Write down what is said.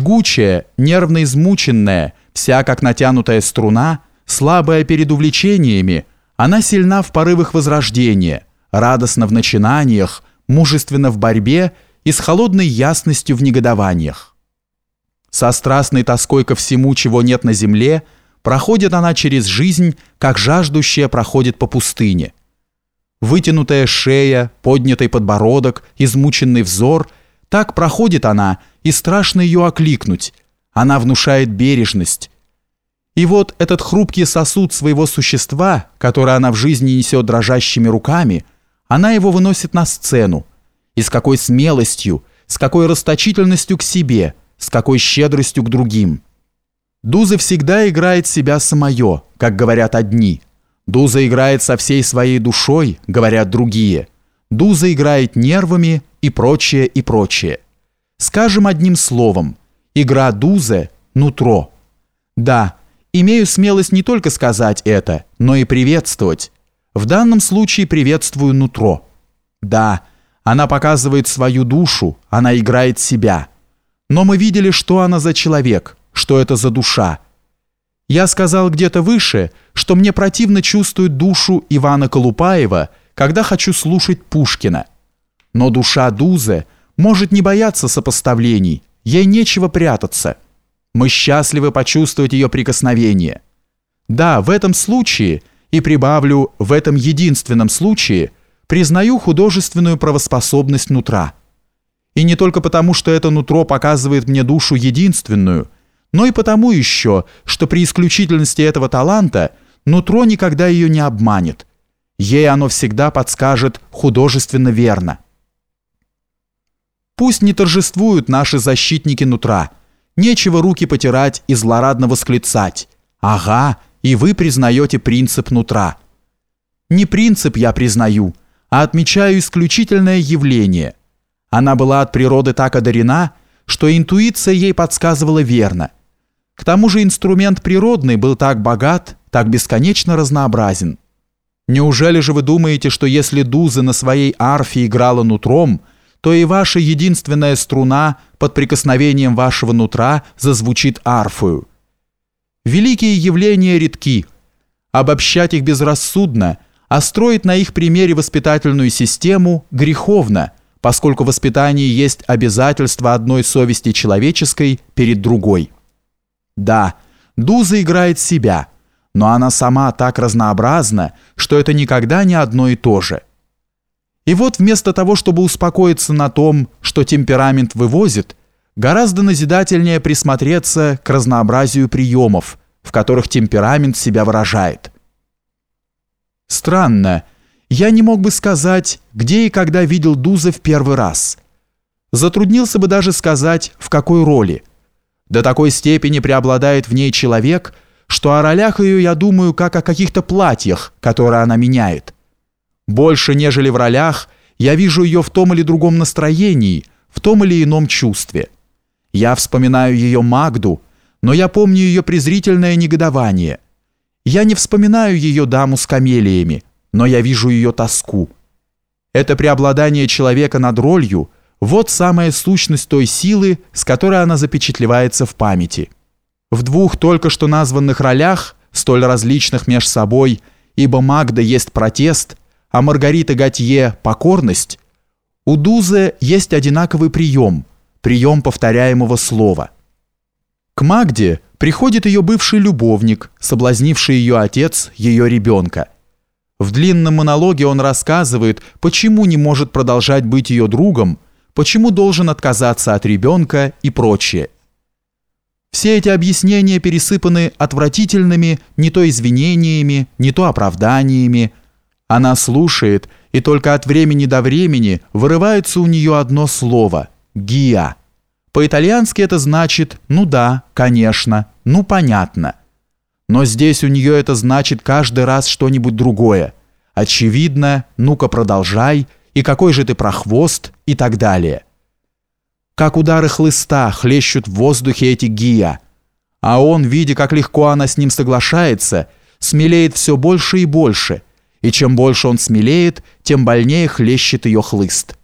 Жгучая, нервно измученная, вся как натянутая струна, слабая перед увлечениями, она сильна в порывах возрождения, радостна в начинаниях, мужественна в борьбе и с холодной ясностью в негодованиях. Со страстной тоской ко всему, чего нет на земле, проходит она через жизнь, как жаждущая проходит по пустыне. Вытянутая шея, поднятый подбородок, измученный взор – так проходит она, и страшно ее окликнуть. Она внушает бережность. И вот этот хрупкий сосуд своего существа, который она в жизни несет дрожащими руками, она его выносит на сцену. И с какой смелостью, с какой расточительностью к себе, с какой щедростью к другим. Дуза всегда играет себя самое, как говорят одни. Дуза играет со всей своей душой, говорят другие. Дуза играет нервами и прочее, и прочее. Скажем одним словом, игра Дузе – нутро. Да, имею смелость не только сказать это, но и приветствовать. В данном случае приветствую нутро. Да, она показывает свою душу, она играет себя. Но мы видели, что она за человек, что это за душа. Я сказал где-то выше, что мне противно чувствовать душу Ивана Колупаева, когда хочу слушать Пушкина. Но душа Дузе может не бояться сопоставлений, ей нечего прятаться. Мы счастливы почувствовать ее прикосновение. Да, в этом случае, и прибавлю, в этом единственном случае, признаю художественную правоспособность нутра. И не только потому, что это нутро показывает мне душу единственную, но и потому еще, что при исключительности этого таланта нутро никогда ее не обманет. Ей оно всегда подскажет художественно верно. Пусть не торжествуют наши защитники нутра. Нечего руки потирать и злорадно восклицать. Ага, и вы признаете принцип нутра. Не принцип я признаю, а отмечаю исключительное явление. Она была от природы так одарена, что интуиция ей подсказывала верно. К тому же инструмент природный был так богат, так бесконечно разнообразен. Неужели же вы думаете, что если Дуза на своей арфе играла нутром – то и ваша единственная струна под прикосновением вашего нутра зазвучит арфою. Великие явления редки. Обобщать их безрассудно, а строить на их примере воспитательную систему греховно, поскольку воспитание есть обязательство одной совести человеческой перед другой. Да, Дуза играет себя, но она сама так разнообразна, что это никогда не одно и то же – и вот вместо того, чтобы успокоиться на том, что темперамент вывозит, гораздо назидательнее присмотреться к разнообразию приемов, в которых темперамент себя выражает. Странно, я не мог бы сказать, где и когда видел Дуза в первый раз. Затруднился бы даже сказать, в какой роли. До такой степени преобладает в ней человек, что о ролях ее я думаю как о каких-то платьях, которые она меняет. Больше, нежели в ролях, я вижу ее в том или другом настроении, в том или ином чувстве. Я вспоминаю ее Магду, но я помню ее презрительное негодование. Я не вспоминаю ее даму с камелиями, но я вижу ее тоску. Это преобладание человека над ролью – вот самая сущность той силы, с которой она запечатлевается в памяти. В двух только что названных ролях, столь различных меж собой, ибо Магда есть протест, а Маргарита Готье – покорность, у Дузе есть одинаковый прием, прием повторяемого слова. К Магде приходит ее бывший любовник, соблазнивший ее отец, ее ребенка. В длинном монологе он рассказывает, почему не может продолжать быть ее другом, почему должен отказаться от ребенка и прочее. Все эти объяснения пересыпаны отвратительными не то извинениями, не то оправданиями, она слушает, и только от времени до времени вырывается у нее одно слово «гиа». По-итальянски это значит «ну да, конечно, ну понятно». Но здесь у нее это значит каждый раз что-нибудь другое. Очевидно, ну-ка продолжай, и какой же ты прохвост, и так далее. Как удары хлыста хлещут в воздухе эти гиа. А он, видя, как легко она с ним соглашается, смелеет все больше и больше – и чем больше он смелеет, тем больнее хлещет ее хлыст.